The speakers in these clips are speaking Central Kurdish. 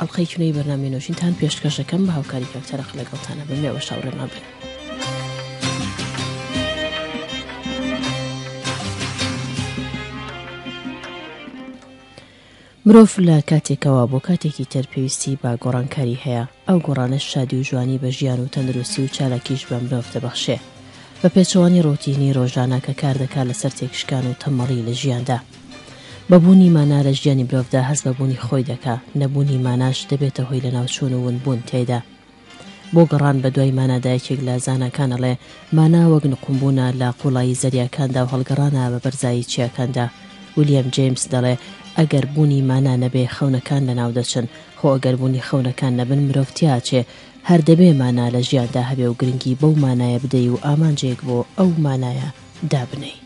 ئەڵقەیەکی نوێی بەرنامەی نۆژینتان پێشکەش دەکەم بە هاوکاری کاک تەرەق لەگەڵتانە بن مێوەش هاوڕێمان بن. مرۆڤ لە کاتێکەوە بۆ کاتێکی تر پێویستی بە گۆڕانکاری هەیە ئەو گۆڕانە شادی و جوانی بە ژیان و تەندروستی و چالاکیش بە مرۆڤ دەبەخشێ بە پێچەوانی ڕوتینی ڕۆژانە کە کار دەکات لەسەر تێکشکان و تەمەڵی لە ژیاندا بە بوونی مانا لە ژیانی مرۆڤدا هەست بە بوونی خۆی دەکا، نەبوونی ماناش دەبێتە هۆی لەناوچوون و ونبوون تیایدا. بۆ گەڕان بە دوای مانادا یەکێک لە زاناکان ئەڵێ، مانا وەک نقومبوونە لە قوڵایی زەریاکاندا و هەڵگەڕانە بە بەرزایی چیاکاندا. ویلیەم جەیمس دەڵێ، ئەگەر بوونی مانا نەبێ خەونەکان لەناو دەچن، خۆ ئەگەر بوونی خەونەکان نەبن مرۆڤ تیا ئەچێ، هەر دەبێ مانا لە ژیاندا هەبێ و گرنگی بەو مانایە بدەی و ئامانجێک بۆ ئەو مانایە دابنێی.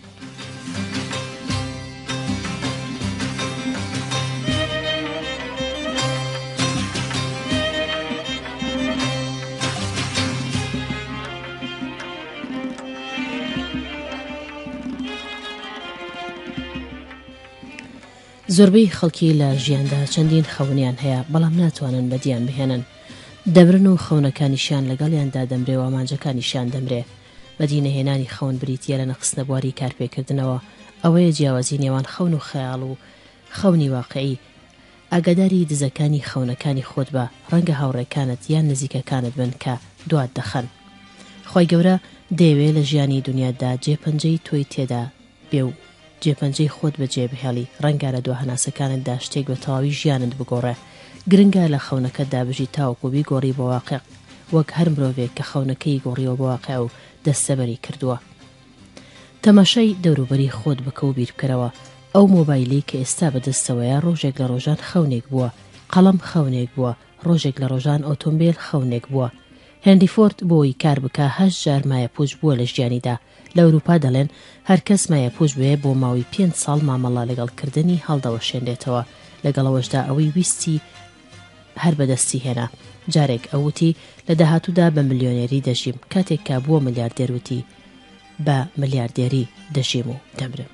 زۆربەی خەڵکی لە ژیاندا چەندین خەونیان هەیە بەڵام ناتوانن بەدییان بهێنن. دەمرن و خەونەکانیشیان لەگەڵیاندا دەمرێ و ئامانجەکانیشیان دەمرێ. بەدینەهێنانی خەون بریتییە لە نەخستنەبواری کارپێکردنەوە، ئەوەیە جیاوازی نێوان خەون و خەیاڵ و خەونی واقیعی، ئاگاداری دزەکانی خەونەکانی خۆت بە، ڕەنگە هاوڕێکانت یان نزیکەکانت بن کە دوات دەخەن. خوای گەورە دەیەوێ لە ژیانی دونیاتدا جێ پەنجەی تۆی تێدا بێ و جێپەنجەی خۆت بەجێبهێڵی، ڕەنگە لە دوا هەناسەکانتدا شتێک بە تەواوی ژیانت بگۆڕێ. گرنگە لە خەونەکەتدا بژیت تاوەکو بیگۆڕی بۆ واقیع، وەک هەر مرۆڤێک کە خەونەکەی گۆڕیوە بۆ واقیع و دەستەبەری کردووە. تەماشای دەوروبەری خۆت بکە و بیربکەرەوە، ئەو مۆبایلەی کە ئێستا بەدەستتەوەیە ڕۆژێک لە ڕۆژان خەونێک بووە، قەڵەم خەونێک بووە، ڕۆژێک لە ڕۆژان ئۆتۆمبێل خەونێک بووە. هێنری فۆرد بۆی کار بکە هەشت جار مایەپووچ بووە لە ژیانیدا، لە ئەوروپا دەڵێن هەر کەس مایەپووچ بێ بۆ ماوەی پێنج ساڵ مامەڵە لەگەڵ کردنی هەڵدەوەشێنرێتەوە، لەگەڵ ئەوەشدا ئەوەی ویستی هەر بەدەستی هێنا. جارێک ئەو وتی لە داهاتوودا بە ملیۆنێری دەژیم، کاتێک کە بووە ملیاردێر وتی بە ملیاردێری دەژیم و دەمرم.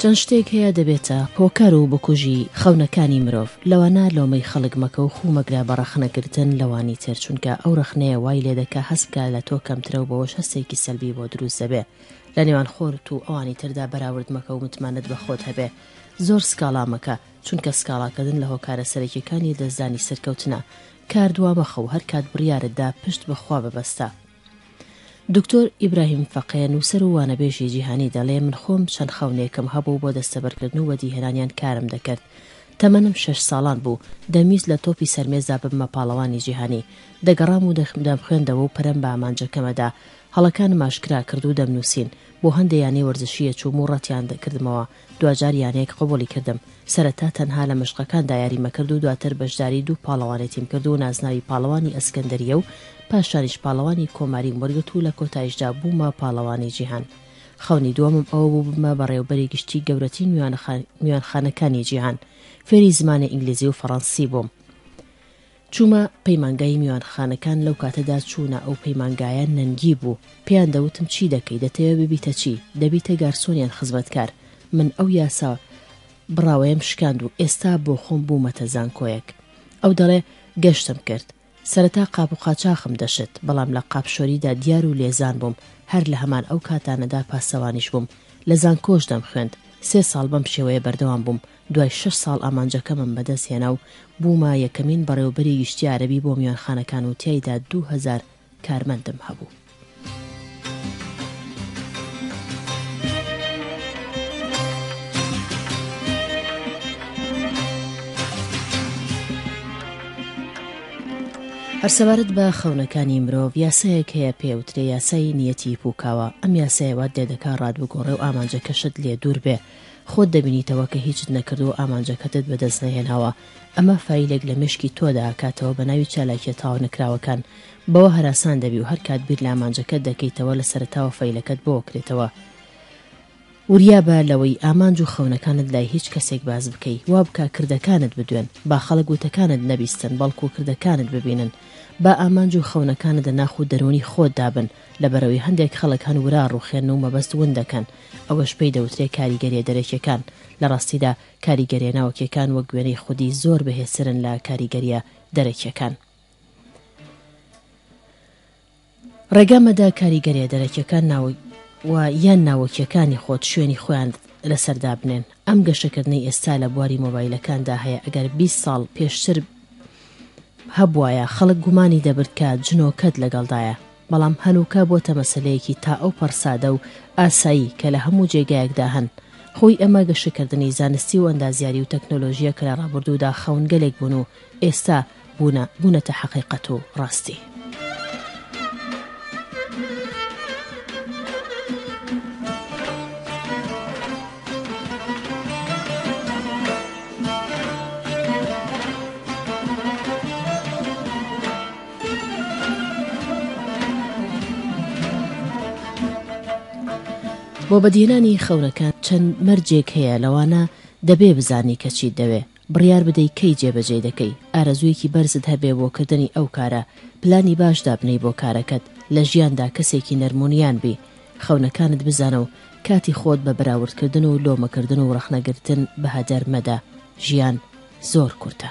چەند شتێک هەیە دەبێتە هۆکار و بکوژی خەونەکانی مرۆڤ، لەوانە لۆمەی خەڵک مەکە و خوو مەگرە بە ڕەخنە گرتن لەوانی تر، چونکە ئەو ڕەخنەیە وای لێ دەکا هەست بکا لە تۆ کەمترە و بەوەش هەستێکی سەلبی بۆ دروست دەبێ لە نێوان خۆت و ئەوانی تردا بەراورد مەکە و متمانەت بە خۆت هەبێ زۆر سکاڵا مەکە چونکە سکاڵاکردن لە هۆکارە سەرەکیەکانی لەدەستدانی سەرکەوتنە کار دوا مەخە و هەر کات بڕیارت دا پشت بە خوا ببەستە. دکتۆر ئیبراهیم فەقێ، نووسەر و وانەبێژی جیهانی دەڵێ، من خۆم چەند خەونێکم هەبوو بۆ دەستەبەرکردن و وەدیهێنانیان کارم دەکرد. تەمەنم شەش ساڵان بوو، دەمویست لە تۆپی سەر مێزدا ببمە پاڵەوانی جیهانی. دەگەڕام و دەمخوێندەوە و پەرەم بە ئامانجەکەم ئەدا. هەڵەکانم ئاشکرا کرد و دەمنووسین. بۆ هەندێ یانەی وەرزشی ئەچووم و ڕەتیان کردمەوە. دواجار یانەیەک قبوڵی کردم، سەرەتا تەنها لە مەشقەکاندا یاریم ئەکرد و دواتر بەشداری دوو پاڵەوانێتیم کرد و نازناوی پاڵەوانی ئەسکەندەریە و پاشانیش پاڵەوانی کۆماریم وەرگرت و لە کۆتایشدا بوومە پاڵەوانی جیهان. خەونی دووەمم ئەوە بوو ببمە بەڕێوبەری گشتی گەورەترین میوانخانەکانی جیهان. فێری زمانی ئینگلیزی و فەڕەنسی بووم. چوومە پەیمانگای میوانخانەکان لەو کاتەدا چوونە ئەو پەیمانگایە نەنگی بوو پێیان دەوتم چی دەکەی دەتەوێ ببیتە چی دەبیتە گارسۆن یان خزمەتکار من ئەو یاسا بڕاوەیەم شکاند و ئێستا بۆ خۆم بوومەتە زانکۆیەک ئەو دەڵێ گەشتم کرد سەرەتا قاپ و قاچاخم دەشت بەڵام لە قاپشۆریدا دیار و لێزان بووم هەر لە هەمان ئەو کاتانەدا پاسەوانیش بووم لە زانکۆش دەمخوێند سێ ساڵ بەم شێوەیە بەردەوام بووم دوای شەش ساڵ ئامانجەکەمم بەدەست هێنا و بوومە یەکەمین بەڕێوەبەری گشتی عەرەبی بۆ میوانخانەکان و تیایدا دوو هەزار کارمەندم هەبوو. هەر سەبارەت بە خەونەکانی مرۆڤ یاسایەک هەیە پێ وترێ یاسای نیەتی پوکاوە ئەم یاسایە وات لێ دەکا ڕات بگۆڕێ و ئامانجەکەشت لێ دوور بێ خۆت دەبینیتەوە کە هیچت نەکردووە و ئامانجەکەتت بەدەست نەهێناوە، ئەمە فایلێک لە مێشکی تۆدا ئەکاتەوە بە ناوی چالاکیە تاوا نەکراوەکان، بەوە هەراسان دەبی و هەرکات بیر لە ئامانجەکەت دەکەیتەوە لە سەرەتاوە فایلەکەت بۆ ئەکرێتەوە. وریابە لەوەی ئامانج و خەونەکانت لای هیچ کەسێک باس بکەی، وابکە کردەکانت بدوێن، با خەڵک وتەکانت نەبیستن بەڵکو کردەکانت ببینن، با ئامانج و خەونەکانت لە ناخ و دەروونی خۆتدا بن، لەبەرئەوەی هەندێک خەڵک هەن ورە ئەڕوخێنن و مەبەست ون دەکەن، ئەوەش پێی دەوترێ کاریگەریە دەرەکیەکان، لەڕاستیدا کاریگەریە ناوەکیەکان وەک وێنەی خودی زۆر بەهێزترن لە کاریگەریە دەرەکیەکان. ڕێگا مەدە کاریگەریە دەرەکیەکان و یان ناوەکیەکانی خۆت شوێنی خۆیان لەسەر دابنێن، ئەم گەشەکردنەی ئێستا لە بواری مۆبایلەکاندا هەیە ئەگەر بیست ساڵ پێشتر هەبوایە خەڵک گومانی دەبرد کە جنۆکەت لەگەڵدایە بەڵام هەنووکە بۆتە مەسەلەیەکی تا ئەو پەڕ سادە و ئاسایی کە لە هەموو جێگایەکدا هەن خۆی ئەمە گەشەکردنی زانستی و ئەندازیاری و تەکنۆلۆژیە کە لە ڕابوردوودا خەونگەلێک بوون و ئێستا بوونە بوونەتە حەقیقەت و ڕاستی. بۆ بەدیهێنانی خەونەکان چەند مەرجێک هەیە لەوانە دەبێ بزانی کە چیت دەوێ، بڕیار بدەی کەی جێبەجێی دەکەی، ئارەزوویەکی بەرزت هەبێ بۆ کردنی ئەو کارە، پلانی باش دابنێی بۆ کارەکەت، لە ژیاندا کەسێکی نەرمونیان بی، خەونەکانت بزانە و کاتی خۆت بە بەراوردکردن و لۆمەکردن و ڕەخنەگرتن بە هەدەر مەدە، ژیان زۆر کورتە.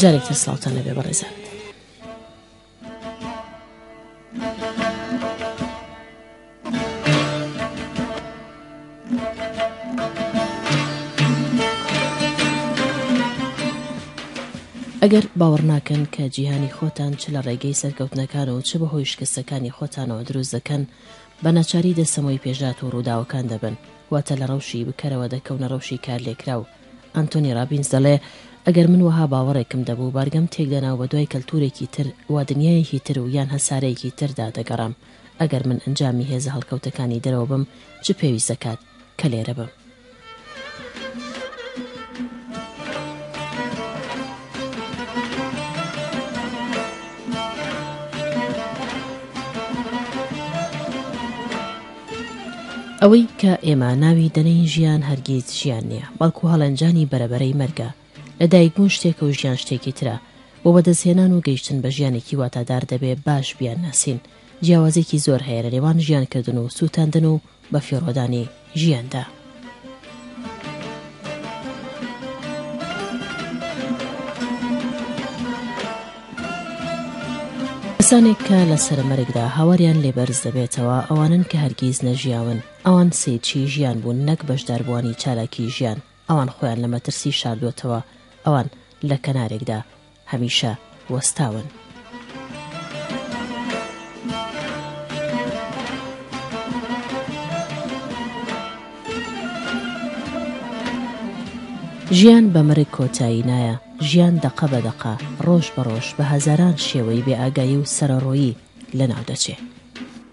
جارێک تر سڵاوتان لەبێ بەڕێزان. ئەگەر باوەڕ ناکەن کە جیهانی خۆتان چ لە ڕێگەی سەرکەوتنەکان و چ بە هۆی شکستەکانی خۆتانەوە دروست دەکەن بە ناچاری دەسەمەوەی پێشات و ڕووداوەکان دەبن واتە لە ڕەوشی بکەرەوە دەکەونە ڕەوشی کارلێکراو. ئانتۆنی ڕابینز دەڵێ، ئەگەر من وەها باوەڕێکم دەبوو، بارگەم تێکدەنا و بەدوای کەلتوورێکی تر و دنیایەکی تر و یان هەسارەیەکی تردا دەگەڕام. ئەگەر من ئەنجامی هێزە هەڵکەوتەکانی دەرەوە بم، چ پێویست دەکات کە لێرە بم؟ ئەوەی کە ئێمە ناوی دەنێین ژیان هەرگیز ژیان نییە، بەڵکو هەڵێنجانی بەرەبەرەی مەرگە، لە دایکبوون شتێکە و ژیان شتێکی ترە، بۆ بەدەستهێنان و گەیشتن بە ژیانێکی واتادار دەبێ باش بیانناسین، جیاوازییەکی زۆر هەیە لە نێوان ژیانکردن و سووتاندن و بەفیڕۆدانی ژیاندا. کەسانێک کە لە سەرەمەرگدا هاواریان لێ بەرز دەبێتەوە ئەوانەن کە هەرگیز نەژیاون، ئەوان سەیرچی ژیان بوون نەک بەشداربووانی چالاکی ژیان، ئەوان خۆیان لە مەترسی شاردووەتەوە، ئەوان لە کەنارێکدا، هەمیشە وەستاون. ژیان بە مەرگ کۆتایی نایە، ژیان دەقە بە دەقە، ڕۆژ بە ڕۆژ، بە هەزاران شێوەی بێ ئاگایی و سەرەڕۆیی لەناو دەچێ.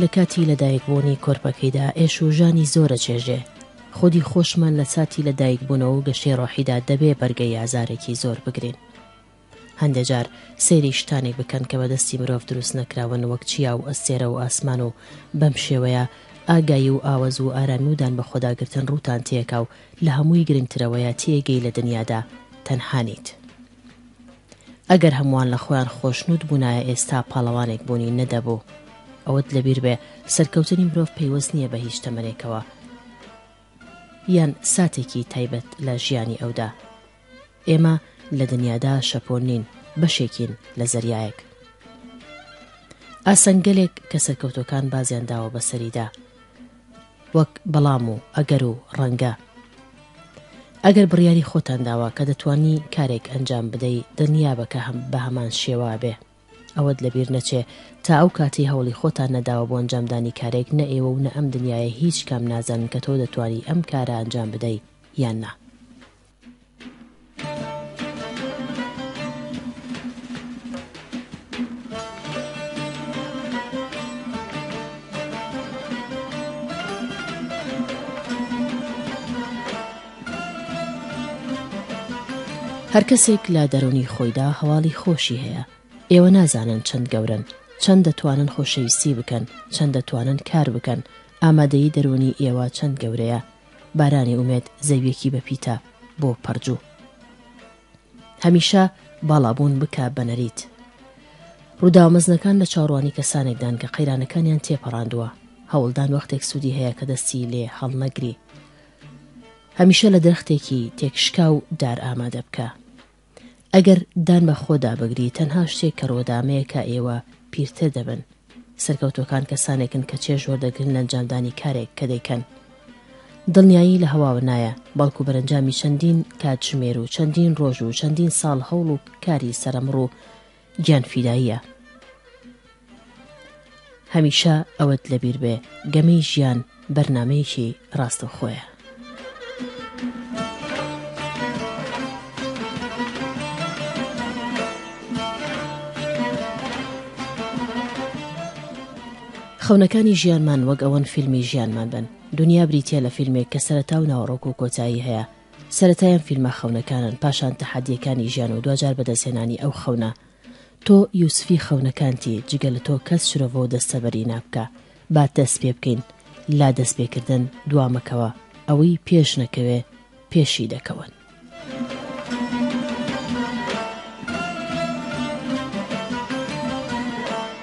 لە کاتی لە دایک بوونی کۆرپەکەیدا ئێش و ژانی زۆر ئەچێژێ، خودی خۆشمان لە ساتی لە دایک بوونەوە و گەشەی ڕۆحیدا دەبێ بەرگەی ئازارێکی زۆر بگرین. هەندێ جار سەیری شتانێک بکەن کە بە دەستی مرۆڤ دروست نەکراون وەک چیا و ئەستێرە و ئاسمان و بەم شێوەیە ئاگایی و ئاوەز و ئارامی و دان بەخۆدا گرتن ڕووتان تێکا و لە هەمووی گرنگترەوەیە تێگەی لە دنیادا تەنها نیت. ئەگەر هەمووان لە خۆیان خۆشنوود بوونایە ئێستا پاڵەوانێک بوونی نەدەبوو. ئەوەت لەبیر بێ سەرکەوتنی مرۆڤ پەیوەست نییە بە هیچ تەمەنێکەوە یان ساتێکی تایبەت لە ژیانی ئەودا. ئێمە لە دنیادا شەپۆل نین، بەشێکین لە زەریایەک. ئاسنگەلێک کە سەرکەوتووەکان بازیان داوە بەسەریدا. وەک بەڵام و ئەگەر و ڕەنگە. ئەگەر بڕیاری خۆتان داوە کە دەتوانی کارێک ئەنجام بدەی دڵنیابە کە بە هەمان شێوە ئەبێ. ئەوەت لە بیر نەچێ تا ئەو کاتەی هەوڵی خۆتان نەداوە بۆ ئەنجامدانی کارێک نە ئێوە و نە ئەم دنیایە هیچ کام نازانن کە تۆ دەتوانی ئەم کارە ئەنجام بدەی یان نا. هەر کەسێک لە دەرونی خۆیدا هەواڵی خۆشی هەیە ئێوە نازانن چەند گەورن چەند دەتوانن خۆشەویستی بکەن چەند دەتوانن کار بکەن ئامادەی دەرونی ئێوە چەند گەورەیە بارانی ئومێد زەویەکی بە پیتە بۆ پەڕجوو. هەمیشە باڵابوون بکە بە نەریت. ڕووداوە مەزنەکان لە چاوڕوانی کەسانێکدان کە قەیرانەکانیان تێپەڕاندووە، هەوڵدان وەختێک سوودی هەیە کە دەستی لێ هەڵنەگری. هەمیشە لە درەختێکی تێکشکاو دار ئامادە بکە. ئەگەر دان بە خۆدا بگری تەنها شتێک کە ڕۆدامەیەکە ئێوە پیرتر دەبن. سەرکەوتووەکان کەسانێکن کە چێژ وەردەگرن لە ئەنجامدانی کارێک کە دەیکەن. دڵنیایی لە هەواوە نایە، بەڵکو بەرەنجامی چەندین کاتژمێر و چەندین ڕۆژ و چەندین ساڵ هەوڵ و کاری سەرەمڕ و گیانفیداییە هەمیشە ئەوەت لەبیر بێ گەمەی ژیان بەرنمەیەکی ڕاستەوخۆیە. خەونەکانی ژیانمان وەک ئەوەن فیلمی ژیانمان بن دنیا بریتە لە فیلمێک کە سەرتا و ناوەڕۆک و کۆتایی هەیە سەرەتا ئەم فیلمە خەونەکانن پاشان تەحەدیەکانی ژیان و دواجار بەدەستهێنانی ئەو خەونە تۆ یوسفی خەونەکانتی جگە لە تۆ کەس شرۆڤە و دەستەبەری نابکا با دەست پێ بکەین لا دەست پێ کردن دوا مەکەوە ئەوی پێش نەکەوێ پێشی دەکەون.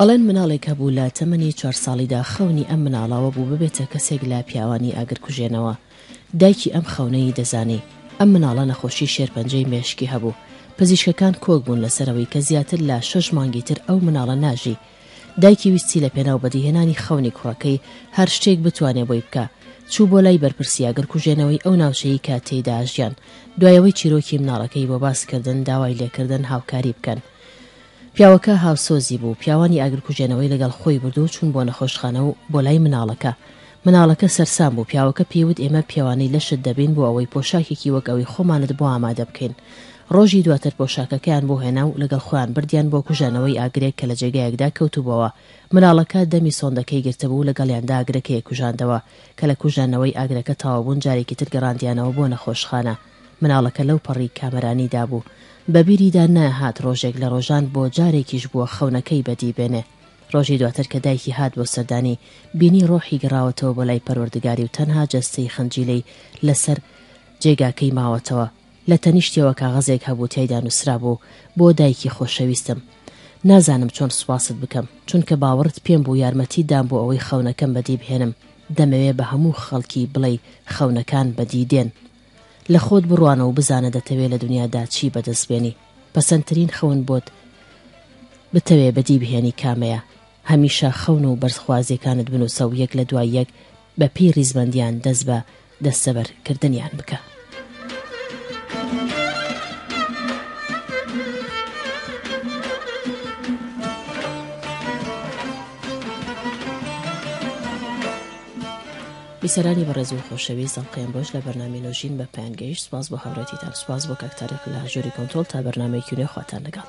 ئەڵێن مناڵێک هەبوو لە تەمەنی چوار ساڵیدا خەونی ئەم مناڵەوە بوو ببێتە کەسێک لە پیاوانی ئاگرکوژێنەوە دایکی ئەم خەونەی دەزانی ئەم مناڵە نەخۆشی شێرپەنجەی مێشکی هەبوو پزیشکەکان کۆک بوون لەسەرەوەی کە زیاتر لە شەش مانگی تر ئەو مناڵە ناژی دایکی ویستی لە پێناو بەدیهێنانی خەونی کوڕەکەی هەر شتێک بتوانێ بۆی بکا چوو بۆ لای بەرپرسی ئاگرکوژێنەوەی ئەو ناوچەی کە تێیدا ژیان دوای ئەوەی چیرۆکی مناڵەکەی بۆ باس کردن داوای لێکردن هاوکاری بکەن پیاوەکە هاوسۆزی بوو، پیاوانی ئاگرکوژێنەوەی لەگەڵ خۆی برد و چوون بۆ نەخۆشخانە و بۆ لای مناڵەکە. مناڵەکە سەرسام بوو، پیاوەکە پێی وت ئێمە پێوانەی لەشت دەبین بۆ ئەوەی پۆشاکێکی وەک ئەوی خۆمانت بۆ ئامادە بکەین. ڕۆژی دواتر پۆشاکەکەیان بۆ هێنا و لەگەڵ خۆیان بردیان بۆ کوژانەوەی ئاگرێک کە لە جێگایەکدا کەوتبووەوە. مناڵەکە دەمی سۆندەکەی گرتبوو لەگەڵیاندا ئاگرەکەی ئەکوژاندەوە، کە لە کوژانەوەی ئاگرەکە تاوبوون جارێکی تر گەڕاندیانەوە بۆ نەخۆشخانە. مناڵەکە لەو پەڕی کامەرانی دابوو، بە بیریدا نایهات ڕۆژێک لە ڕۆژان بۆ جارێکیش بووە خەونەکەی بەدی بێنێ. ڕۆژی دواتر کە دایکی هات بۆ سەردانی، بینی ڕۆحی گەڕاوەتەوە بۆ لای پەروەردگاری و تەنها جەستەی خنجیلەی لە سەر جێگاکەی ماوەتەوە، لە تەنیشتیەوە کاغەزێک هەبوو تیایدا نووسرابوو، بۆ دایکی خۆشەویستم. نازانم چۆن سوپاست بکەم، چونکە باوەڕت پێم بوو یارمەتیت دام بۆ ئەوەی خەونەکەم بەدی بهێنم، دەمەوێ بە هەموو خەڵکی بڵێی خەونەکان بەدی دێن. لە خۆت بڕوانە و بزانە دەتەوێ لە دنیادا چی بەدەست بێنی، پەسەندترین خەون بۆت بتەوێ بەدی بهێنی کامەیە؟ هەمیشە خەون و بەرزخوازییەکانت بنووسە و یەک لە دوای یەک بە پێی ریزبەندیان دەست بە دەستەبەر کردنیان بکە. بیسەرانی بەڕێز و خۆشەویست ئەڵقەی ئەمڕۆش لە بەرنامەی نۆژین بە پایان گەیشت سوپاس بۆ هاوڕێتیتان سوپاس بۆ کاک تاریق لە ئاژۆری کۆنترۆڵ تا بەرنامەیەکی نوێ خواتان لەگەڵ.